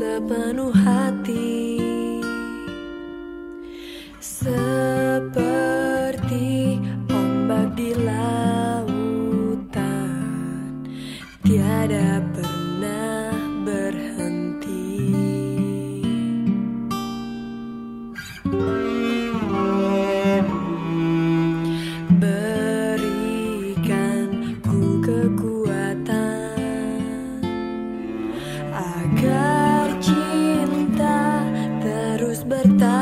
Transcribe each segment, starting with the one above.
sepenuh hati seperti ombak di lautan tiada pernah berhenti. libertad.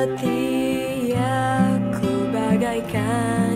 setiaku bagaikan.